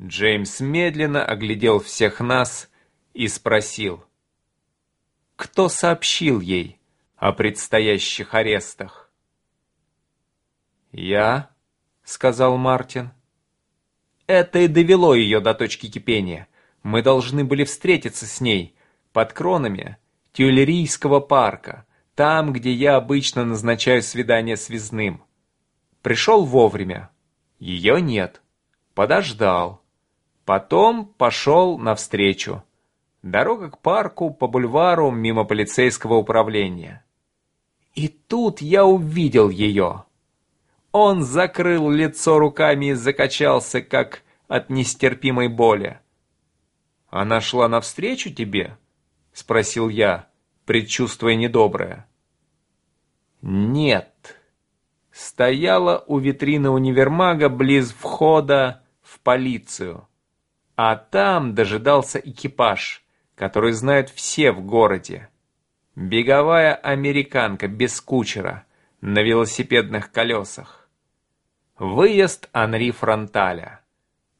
Джеймс медленно оглядел всех нас и спросил, кто сообщил ей о предстоящих арестах. «Я», — сказал Мартин. «Это и довело ее до точки кипения. Мы должны были встретиться с ней под кронами Тюлерийского парка, там, где я обычно назначаю свидание с Вязным. Пришел вовремя. Ее нет. Подождал. Потом пошел навстречу. Дорога к парку, по бульвару, мимо полицейского управления. И тут я увидел ее. Он закрыл лицо руками и закачался, как от нестерпимой боли. «Она шла навстречу тебе?» — спросил я, предчувствуя недоброе. «Нет». Стояла у витрины универмага близ входа в полицию. А там дожидался экипаж, который знают все в городе. Беговая американка без кучера, на велосипедных колесах. Выезд Анри Фронталя.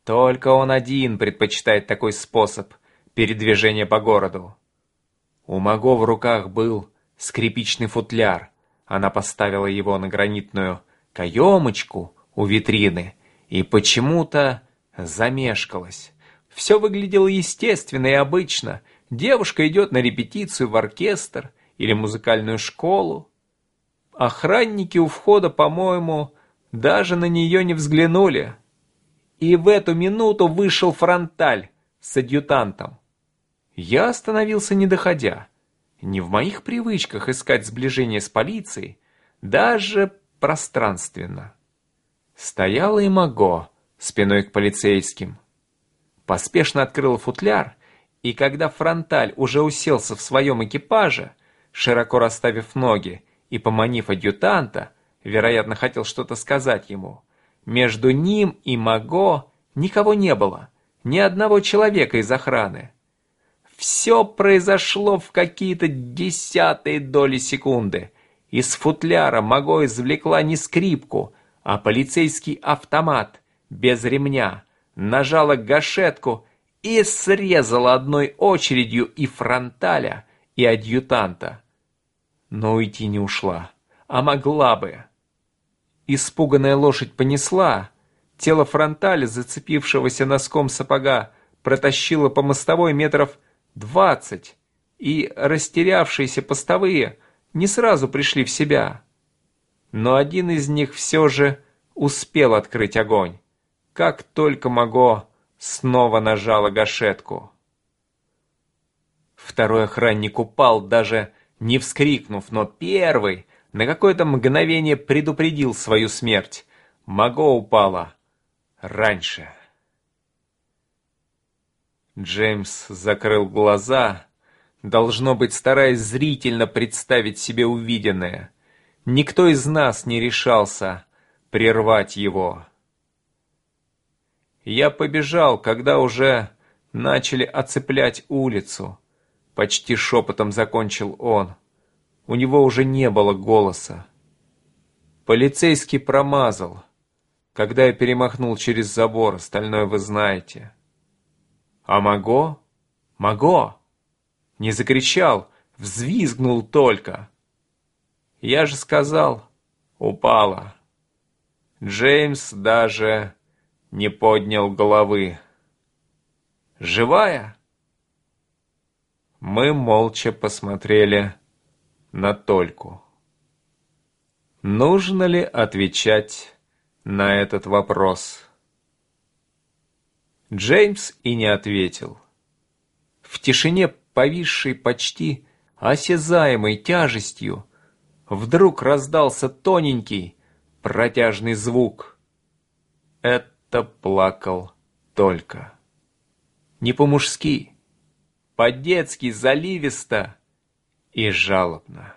Только он один предпочитает такой способ передвижения по городу. У Маго в руках был скрипичный футляр. Она поставила его на гранитную каемочку у витрины и почему-то замешкалась. Все выглядело естественно и обычно. Девушка идет на репетицию в оркестр или музыкальную школу. Охранники у входа, по-моему, даже на нее не взглянули. И в эту минуту вышел фронталь с адъютантом. Я остановился не доходя. Не в моих привычках искать сближение с полицией, даже пространственно. Стояла и Маго спиной к полицейским поспешно открыл футляр, и когда фронталь уже уселся в своем экипаже, широко расставив ноги и поманив адъютанта, вероятно, хотел что-то сказать ему, между ним и Маго никого не было, ни одного человека из охраны. Все произошло в какие-то десятые доли секунды. Из футляра Маго извлекла не скрипку, а полицейский автомат без ремня нажала гашетку и срезала одной очередью и фронталя, и адъютанта. Но уйти не ушла, а могла бы. Испуганная лошадь понесла, тело фронталя, зацепившегося носком сапога, протащило по мостовой метров двадцать, и растерявшиеся постовые не сразу пришли в себя. Но один из них все же успел открыть огонь. Как только Маго снова нажала гашетку. Второй охранник упал, даже не вскрикнув, но первый на какое-то мгновение предупредил свою смерть. Маго упала раньше. Джеймс закрыл глаза, должно быть, стараясь зрительно представить себе увиденное. Никто из нас не решался прервать его. Я побежал, когда уже начали оцеплять улицу. Почти шепотом закончил он. У него уже не было голоса. Полицейский промазал, когда я перемахнул через забор, остальное вы знаете. А Маго? Маго? Не закричал, взвизгнул только. Я же сказал, упала. Джеймс даже не поднял головы. «Живая?» Мы молча посмотрели на Тольку. Нужно ли отвечать на этот вопрос? Джеймс и не ответил. В тишине, повисшей почти осязаемой тяжестью, вдруг раздался тоненький протяжный звук. Это будто плакал только. Не по-мужски, по-детски заливисто и жалобно.